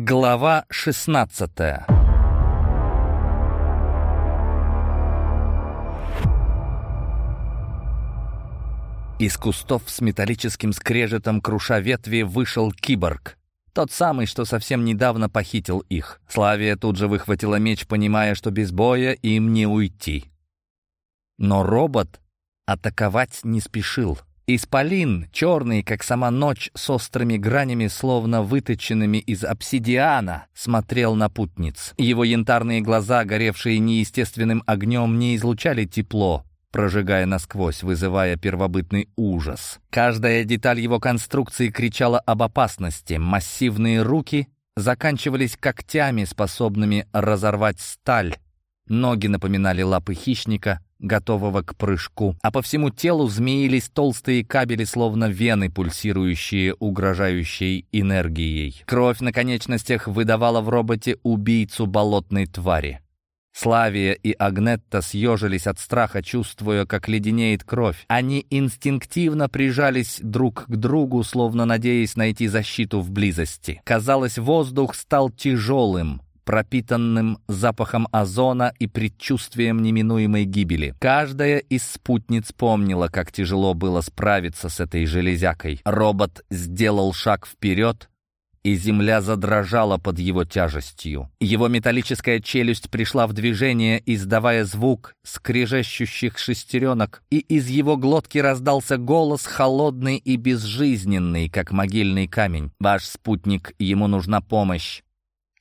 Глава 16 Из кустов с металлическим скрежетом круша ветви вышел киборг. Тот самый, что совсем недавно похитил их. Славия тут же выхватила меч, понимая, что без боя им не уйти. Но робот атаковать не спешил. Исполин, черный, как сама ночь, с острыми гранями, словно выточенными из обсидиана, смотрел на путниц. Его янтарные глаза, горевшие неестественным огнем, не излучали тепло, прожигая насквозь, вызывая первобытный ужас. Каждая деталь его конструкции кричала об опасности. Массивные руки заканчивались когтями, способными разорвать сталь. Ноги напоминали лапы хищника, готового к прыжку, а по всему телу змеились толстые кабели, словно вены, пульсирующие угрожающей энергией. Кровь на конечностях выдавала в роботе убийцу болотной твари. Славия и Агнетта съежились от страха, чувствуя, как леденеет кровь. Они инстинктивно прижались друг к другу, словно надеясь найти защиту в близости. Казалось, воздух стал тяжелым, пропитанным запахом озона и предчувствием неминуемой гибели. Каждая из спутниц помнила, как тяжело было справиться с этой железякой. Робот сделал шаг вперед, и земля задрожала под его тяжестью. Его металлическая челюсть пришла в движение, издавая звук скрежещущих шестеренок, и из его глотки раздался голос, холодный и безжизненный, как могильный камень. «Ваш спутник, ему нужна помощь.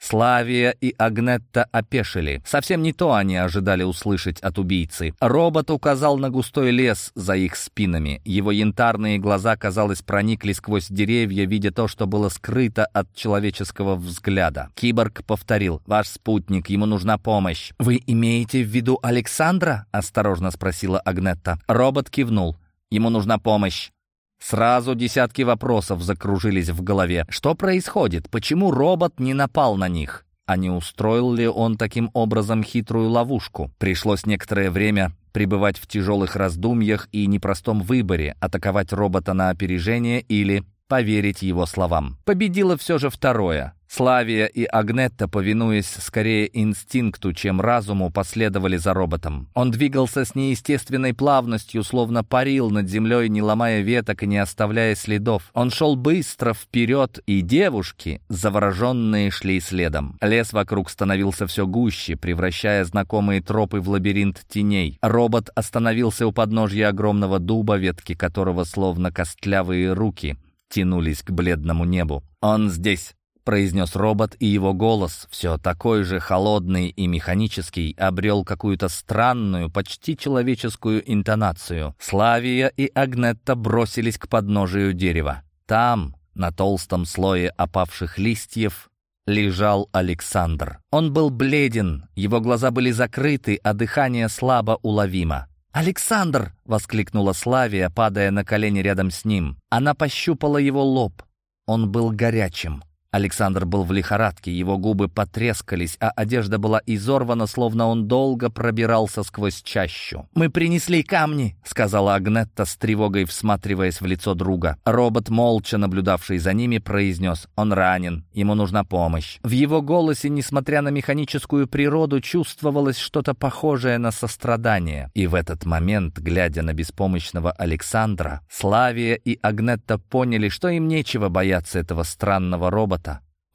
Славия и Агнетта опешили. Совсем не то они ожидали услышать от убийцы. Робот указал на густой лес за их спинами. Его янтарные глаза, казалось, проникли сквозь деревья, видя то, что было скрыто от человеческого взгляда. Киборг повторил. «Ваш спутник, ему нужна помощь». «Вы имеете в виду Александра?» — осторожно спросила Агнетта. Робот кивнул. «Ему нужна помощь». Сразу десятки вопросов закружились в голове. Что происходит? Почему робот не напал на них? А не устроил ли он таким образом хитрую ловушку? Пришлось некоторое время пребывать в тяжелых раздумьях и непростом выборе, атаковать робота на опережение или поверить его словам. Победило все же второе. Славия и Агнетта, повинуясь скорее инстинкту, чем разуму, последовали за роботом. Он двигался с неестественной плавностью, словно парил над землей, не ломая веток и не оставляя следов. Он шел быстро вперед, и девушки, завороженные, шли следом. Лес вокруг становился все гуще, превращая знакомые тропы в лабиринт теней. Робот остановился у подножья огромного дуба, ветки которого, словно костлявые руки, тянулись к бледному небу. «Он здесь!» произнес робот, и его голос, все такой же холодный и механический, обрел какую-то странную, почти человеческую интонацию. Славия и Агнетта бросились к подножию дерева. Там, на толстом слое опавших листьев, лежал Александр. Он был бледен, его глаза были закрыты, а дыхание слабо уловимо. «Александр!» — воскликнула Славия, падая на колени рядом с ним. Она пощупала его лоб. Он был горячим. Александр был в лихорадке, его губы потрескались, а одежда была изорвана, словно он долго пробирался сквозь чащу. «Мы принесли камни», — сказала Агнетта с тревогой, всматриваясь в лицо друга. Робот, молча наблюдавший за ними, произнес «Он ранен, ему нужна помощь». В его голосе, несмотря на механическую природу, чувствовалось что-то похожее на сострадание. И в этот момент, глядя на беспомощного Александра, Славия и Агнетта поняли, что им нечего бояться этого странного робота,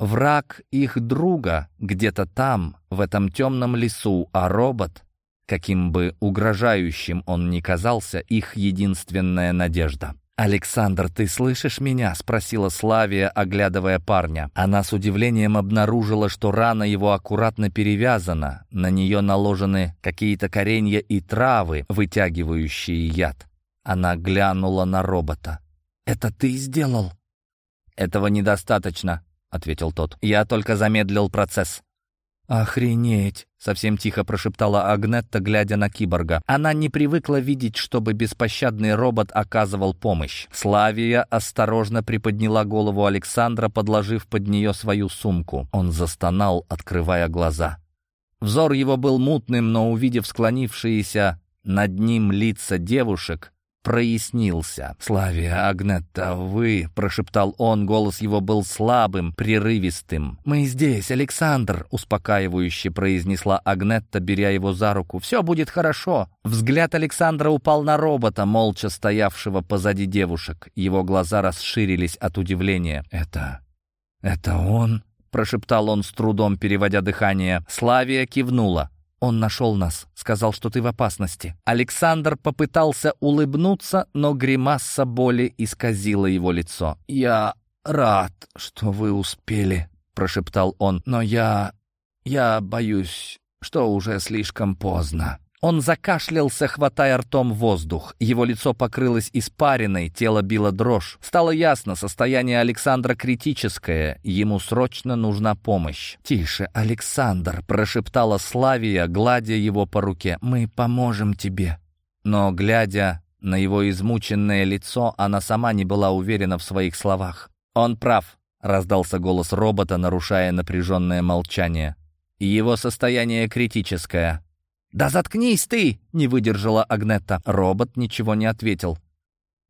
Враг их друга где-то там, в этом темном лесу, а робот, каким бы угрожающим он ни казался, их единственная надежда. «Александр, ты слышишь меня?» — спросила Славия, оглядывая парня. Она с удивлением обнаружила, что рана его аккуратно перевязана, на нее наложены какие-то коренья и травы, вытягивающие яд. Она глянула на робота. «Это ты сделал?» «Этого недостаточно», — ответил тот. «Я только замедлил процесс». «Охренеть!» — совсем тихо прошептала Агнетта, глядя на киборга. Она не привыкла видеть, чтобы беспощадный робот оказывал помощь. Славия осторожно приподняла голову Александра, подложив под нее свою сумку. Он застонал, открывая глаза. Взор его был мутным, но, увидев склонившиеся над ним лица девушек, прояснился. «Славия, Агнетта, вы...» — прошептал он, голос его был слабым, прерывистым. «Мы здесь, Александр!» — успокаивающе произнесла Агнетта, беря его за руку. «Все будет хорошо!» Взгляд Александра упал на робота, молча стоявшего позади девушек. Его глаза расширились от удивления. «Это... это он?» — прошептал он с трудом, переводя дыхание. Славия кивнула. «Он нашел нас, сказал, что ты в опасности». Александр попытался улыбнуться, но гримаса боли исказила его лицо. «Я рад, что вы успели», — прошептал он, «но я... я боюсь, что уже слишком поздно». Он закашлялся, хватая ртом воздух. Его лицо покрылось испариной, тело било дрожь. Стало ясно, состояние Александра критическое, ему срочно нужна помощь. «Тише, Александр!» — прошептала Славия, гладя его по руке. «Мы поможем тебе». Но, глядя на его измученное лицо, она сама не была уверена в своих словах. «Он прав», — раздался голос робота, нарушая напряженное молчание. «Его состояние критическое». «Да заткнись ты!» — не выдержала Агнетта. Робот ничего не ответил.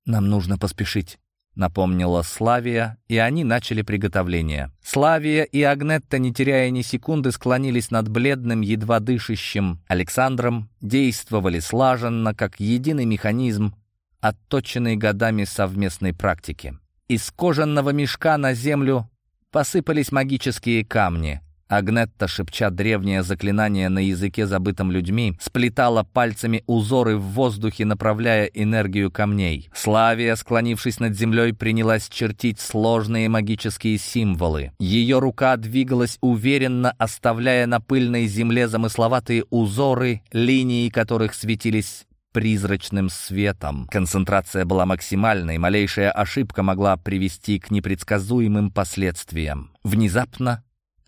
«Нам нужно поспешить», — напомнила Славия, и они начали приготовление. Славия и Агнетта, не теряя ни секунды, склонились над бледным, едва дышащим Александром, действовали слаженно, как единый механизм, отточенный годами совместной практики. Из кожаного мешка на землю посыпались магические камни — Агнетта, шепча древнее заклинание на языке, забытом людьми, сплетала пальцами узоры в воздухе, направляя энергию камней. Славия, склонившись над землей, принялась чертить сложные магические символы. Ее рука двигалась уверенно, оставляя на пыльной земле замысловатые узоры, линии которых светились призрачным светом. Концентрация была максимальной, малейшая ошибка могла привести к непредсказуемым последствиям. Внезапно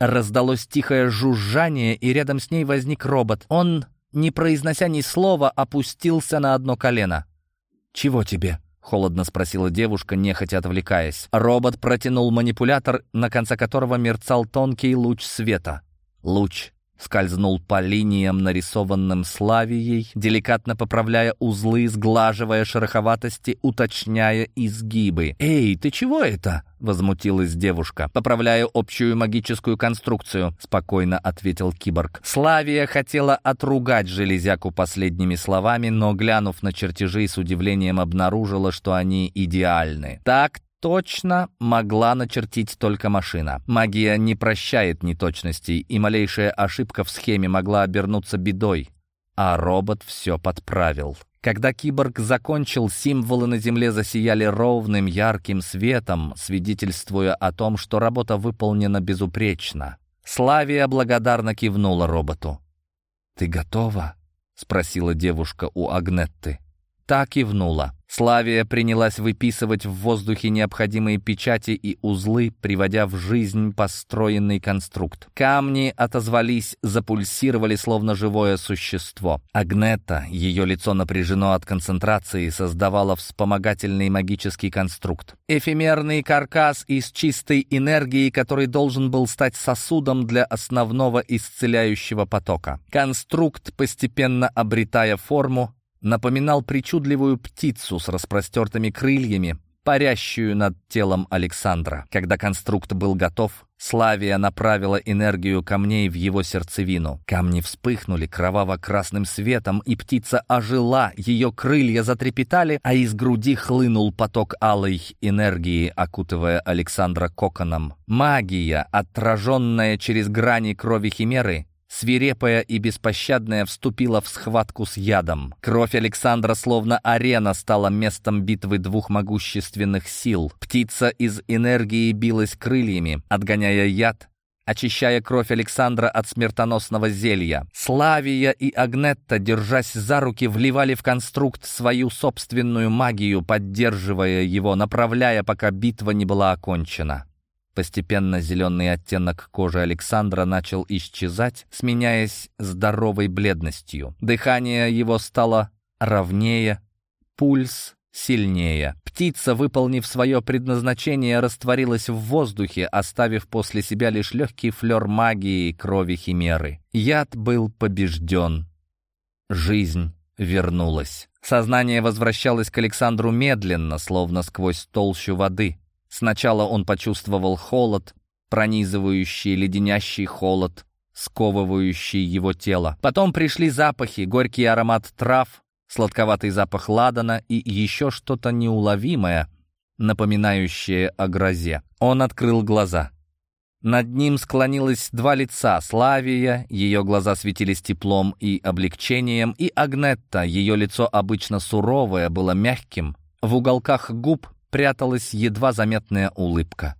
Раздалось тихое жужжание, и рядом с ней возник робот. Он, не произнося ни слова, опустился на одно колено. «Чего тебе?» — холодно спросила девушка, нехотя отвлекаясь. Робот протянул манипулятор, на конце которого мерцал тонкий луч света. Луч скользнул по линиям, нарисованным Славией, деликатно поправляя узлы, сглаживая шероховатости, уточняя изгибы. «Эй, ты чего это?» — возмутилась девушка. «Поправляю общую магическую конструкцию», — спокойно ответил киборг. Славия хотела отругать железяку последними словами, но, глянув на чертежи, с удивлением обнаружила, что они идеальны. Так точно могла начертить только машина. Магия не прощает неточностей, и малейшая ошибка в схеме могла обернуться бедой. А робот все подправил. Когда киборг закончил, символы на земле засияли ровным ярким светом, свидетельствуя о том, что работа выполнена безупречно. Славия благодарно кивнула роботу. «Ты готова?» — спросила девушка у Агнетты. Та кивнула. Славия принялась выписывать в воздухе необходимые печати и узлы, приводя в жизнь построенный конструкт. Камни отозвались, запульсировали, словно живое существо. Агнета, ее лицо напряжено от концентрации, создавала вспомогательный магический конструкт. Эфемерный каркас из чистой энергии, который должен был стать сосудом для основного исцеляющего потока. Конструкт, постепенно обретая форму, напоминал причудливую птицу с распростертыми крыльями, парящую над телом Александра. Когда конструкт был готов, Славия направила энергию камней в его сердцевину. Камни вспыхнули кроваво-красным светом, и птица ожила, ее крылья затрепетали, а из груди хлынул поток алой энергии, окутывая Александра коконом. Магия, отраженная через грани крови Химеры, свирепая и беспощадная, вступила в схватку с ядом. Кровь Александра, словно арена, стала местом битвы двух могущественных сил. Птица из энергии билась крыльями, отгоняя яд, очищая кровь Александра от смертоносного зелья. Славия и Агнетта, держась за руки, вливали в конструкт свою собственную магию, поддерживая его, направляя, пока битва не была окончена. Постепенно зеленый оттенок кожи Александра начал исчезать, сменяясь здоровой бледностью. Дыхание его стало ровнее, пульс сильнее. Птица, выполнив свое предназначение, растворилась в воздухе, оставив после себя лишь легкий флер магии крови Химеры. Яд был побежден. Жизнь вернулось. Сознание возвращалось к Александру медленно, словно сквозь толщу воды. Сначала он почувствовал холод, пронизывающий, леденящий холод, сковывающий его тело. Потом пришли запахи, горький аромат трав, сладковатый запах ладана и еще что-то неуловимое, напоминающее о грозе. Он открыл глаза. Над ним склонилось два лица — Славия, ее глаза светились теплом и облегчением, и Агнетта, ее лицо обычно суровое, было мягким. В уголках губ пряталась едва заметная улыбка.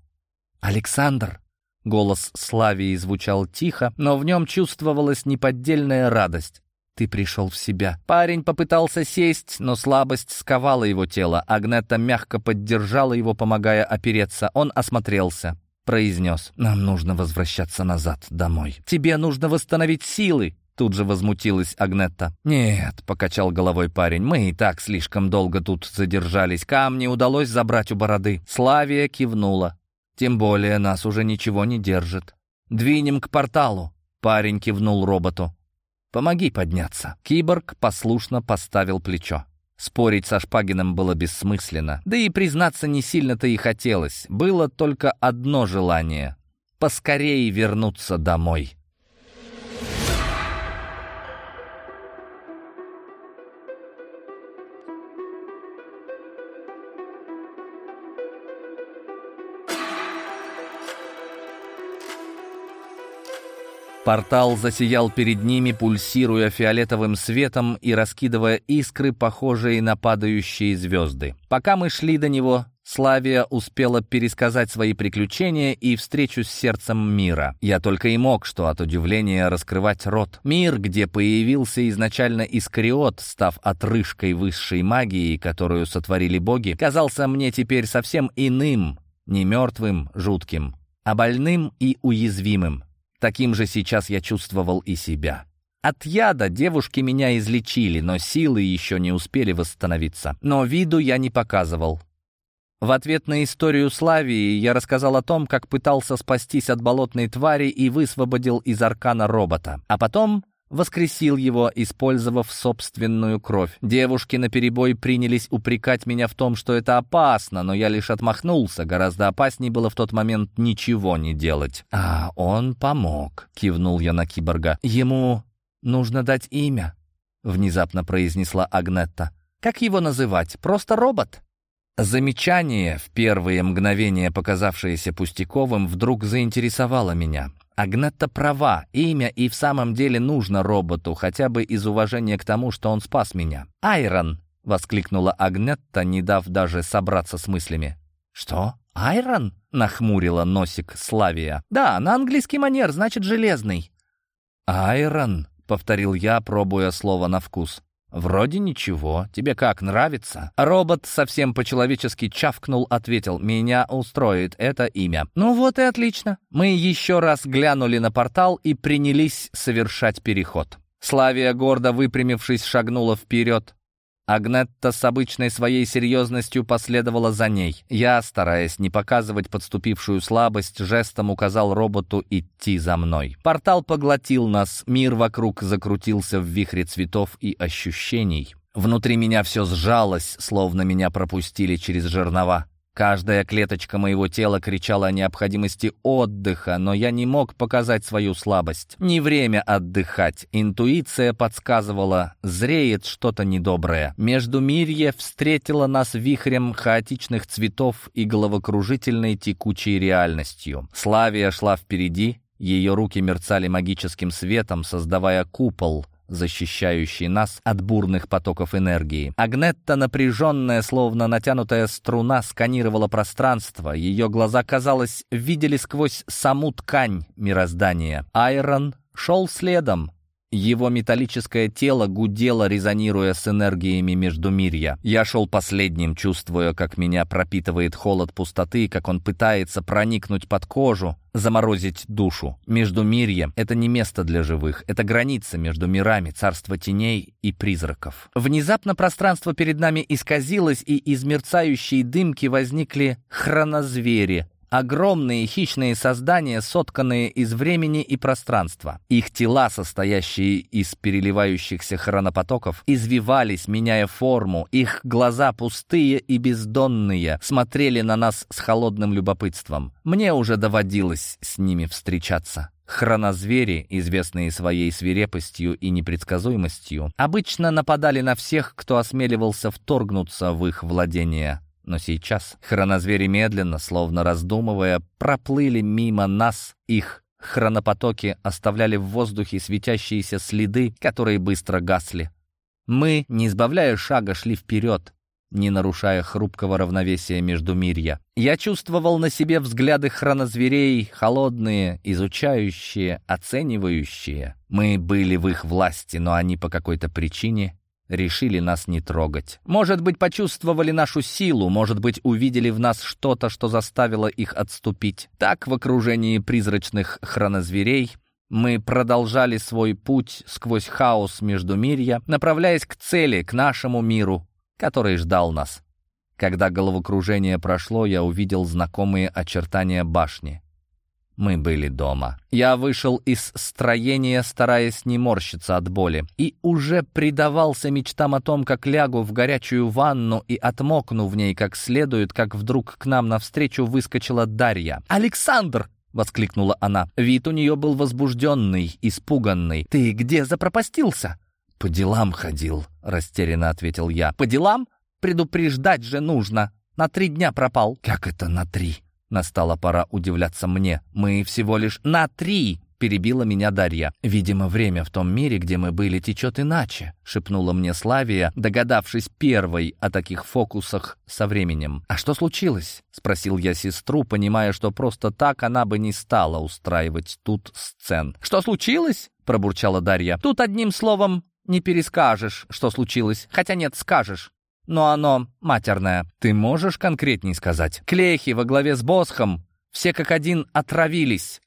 «Александр!» — голос Славии звучал тихо, но в нем чувствовалась неподдельная радость. «Ты пришел в себя». Парень попытался сесть, но слабость сковала его тело. Агнетта мягко поддержала его, помогая опереться. Он осмотрелся произнес. «Нам нужно возвращаться назад, домой. Тебе нужно восстановить силы!» Тут же возмутилась Агнетта. «Нет», — покачал головой парень, — «мы и так слишком долго тут задержались. Камни удалось забрать у бороды». Славия кивнула. «Тем более нас уже ничего не держит. Двинем к порталу». Парень кивнул роботу. «Помоги подняться». Киборг послушно поставил плечо. Спорить со Шпагиным было бессмысленно. Да и признаться не сильно-то и хотелось. Было только одно желание — поскорее вернуться домой. Портал засиял перед ними, пульсируя фиолетовым светом и раскидывая искры, похожие на падающие звезды. Пока мы шли до него, Славия успела пересказать свои приключения и встречу с сердцем мира. Я только и мог, что от удивления раскрывать рот. Мир, где появился изначально Искариот, став отрыжкой высшей магии, которую сотворили боги, казался мне теперь совсем иным, не мертвым, жутким, а больным и уязвимым. Таким же сейчас я чувствовал и себя. От яда девушки меня излечили, но силы еще не успели восстановиться. Но виду я не показывал. В ответ на историю Славии я рассказал о том, как пытался спастись от болотной твари и высвободил из аркана робота. А потом воскресил его, использовав собственную кровь. Девушки наперебой принялись упрекать меня в том, что это опасно, но я лишь отмахнулся. Гораздо опаснее было в тот момент ничего не делать. «А он помог», — кивнул я на киборга. «Ему нужно дать имя», — внезапно произнесла Агнетта. «Как его называть? Просто робот?» Замечание, в первые мгновения показавшееся пустяковым, вдруг заинтересовало меня. Агнетта права, имя и в самом деле нужно роботу, хотя бы из уважения к тому, что он спас меня. «Айрон!» — воскликнула Агнетта, не дав даже собраться с мыслями. «Что? Айрон?» — нахмурила носик Славия. «Да, на английский манер, значит, железный». «Айрон», — повторил я, пробуя слово на вкус. «Вроде ничего. Тебе как, нравится?» Робот совсем по-человечески чавкнул, ответил, «Меня устроит это имя». «Ну вот и отлично». Мы еще раз глянули на портал и принялись совершать переход. Славия, гордо выпрямившись, шагнула вперед. Агнетта с обычной своей серьезностью последовала за ней. Я, стараясь не показывать подступившую слабость, жестом указал роботу идти за мной. Портал поглотил нас, мир вокруг закрутился в вихре цветов и ощущений. Внутри меня все сжалось, словно меня пропустили через жернова. Каждая клеточка моего тела кричала о необходимости отдыха, но я не мог показать свою слабость. Не время отдыхать. Интуиция подсказывала, зреет что-то недоброе. Между Междумирье встретило нас вихрем хаотичных цветов и головокружительной текучей реальностью. Славия шла впереди, ее руки мерцали магическим светом, создавая купол — защищающий нас от бурных потоков энергии. Агнетта, напряженная, словно натянутая струна, сканировала пространство. Ее глаза, казалось, видели сквозь саму ткань мироздания. Айрон шел следом, его металлическое тело гудело, резонируя с энергиями Междумирья. Я шел последним, чувствуя, как меня пропитывает холод пустоты, как он пытается проникнуть под кожу, заморозить душу. Междумирье — это не место для живых, это граница между мирами, царство теней и призраков. Внезапно пространство перед нами исказилось, и из мерцающей дымки возникли хронозвери, Огромные хищные создания, сотканные из времени и пространства. Их тела, состоящие из переливающихся хронопотоков, извивались, меняя форму. Их глаза, пустые и бездонные, смотрели на нас с холодным любопытством. Мне уже доводилось с ними встречаться. Хронозвери, известные своей свирепостью и непредсказуемостью, обычно нападали на всех, кто осмеливался вторгнуться в их владение. Но сейчас хронозвери медленно, словно раздумывая, проплыли мимо нас, их хронопотоки оставляли в воздухе светящиеся следы, которые быстро гасли. Мы, не избавляя шага, шли вперед, не нарушая хрупкого равновесия между мирья. Я чувствовал на себе взгляды хронозверей, холодные, изучающие, оценивающие. Мы были в их власти, но они по какой-то причине решили нас не трогать. Может быть, почувствовали нашу силу, может быть, увидели в нас что-то, что заставило их отступить. Так, в окружении призрачных хронозверей, мы продолжали свой путь сквозь хаос между мирья, направляясь к цели, к нашему миру, который ждал нас. Когда головокружение прошло, я увидел знакомые очертания башни. Мы были дома. Я вышел из строения, стараясь не морщиться от боли, и уже предавался мечтам о том, как лягу в горячую ванну и отмокну в ней как следует, как вдруг к нам навстречу выскочила Дарья. «Александр!» — воскликнула она. Вид у нее был возбужденный, испуганный. «Ты где запропастился?» «По делам ходил», — растерянно ответил я. «По делам? Предупреждать же нужно. На три дня пропал». «Как это на три?» Настала пора удивляться мне. «Мы всего лишь на три!» — перебила меня Дарья. «Видимо, время в том мире, где мы были, течет иначе», — шепнула мне Славия, догадавшись первой о таких фокусах со временем. «А что случилось?» — спросил я сестру, понимая, что просто так она бы не стала устраивать тут сцен. «Что случилось?» — пробурчала Дарья. «Тут одним словом не перескажешь, что случилось. Хотя нет, скажешь но оно матерное. Ты можешь конкретней сказать? Клехи во главе с Босхом все как один отравились.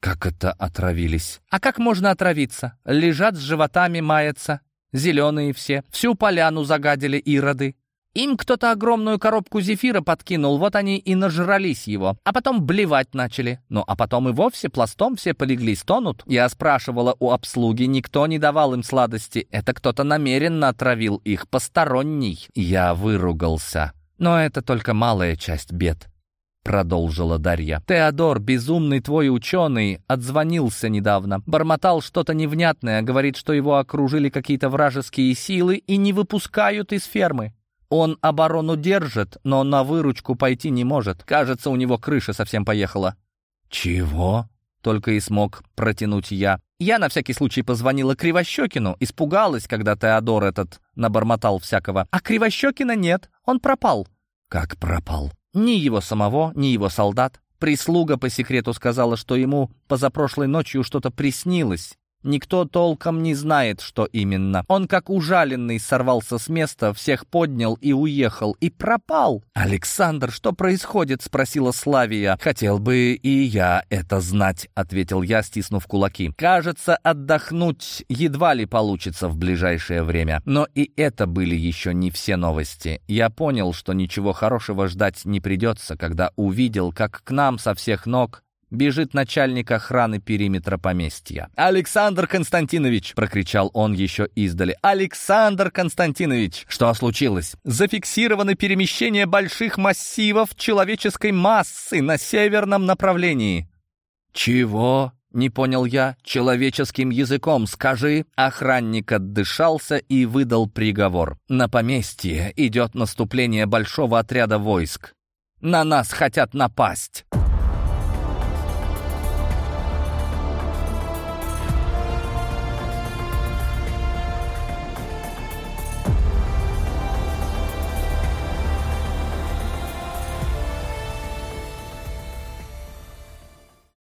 Как это отравились? А как можно отравиться? Лежат с животами, маятся. Зеленые все. Всю поляну загадили ироды. Им кто-то огромную коробку зефира подкинул, вот они и нажрались его. А потом блевать начали. Ну, а потом и вовсе пластом все полегли, стонут. Я спрашивала у обслуги, никто не давал им сладости. Это кто-то намеренно отравил их, посторонний. Я выругался. Но это только малая часть бед. Продолжила Дарья. «Теодор, безумный твой ученый, отзвонился недавно. Бормотал что-то невнятное, говорит, что его окружили какие-то вражеские силы и не выпускают из фермы. Он оборону держит, но на выручку пойти не может. Кажется, у него крыша совсем поехала». «Чего?» — только и смог протянуть я. Я на всякий случай позвонила Кривощекину, испугалась, когда Теодор этот набормотал всякого. А Кривощекина нет, он пропал. «Как пропал?» Ни его самого, ни его солдат. Прислуга по секрету сказала, что ему позапрошлой ночью что-то приснилось. Никто толком не знает, что именно. Он как ужаленный сорвался с места, всех поднял и уехал, и пропал. «Александр, что происходит?» — спросила Славия. «Хотел бы и я это знать», — ответил я, стиснув кулаки. «Кажется, отдохнуть едва ли получится в ближайшее время. Но и это были еще не все новости. Я понял, что ничего хорошего ждать не придется, когда увидел, как к нам со всех ног Бежит начальник охраны периметра поместья. «Александр Константинович!» — прокричал он еще издали. «Александр Константинович!» Что случилось? Зафиксировано перемещение больших массивов человеческой массы на северном направлении. «Чего?» — не понял я. «Человеческим языком скажи». Охранник отдышался и выдал приговор. «На поместье идет наступление большого отряда войск. На нас хотят напасть».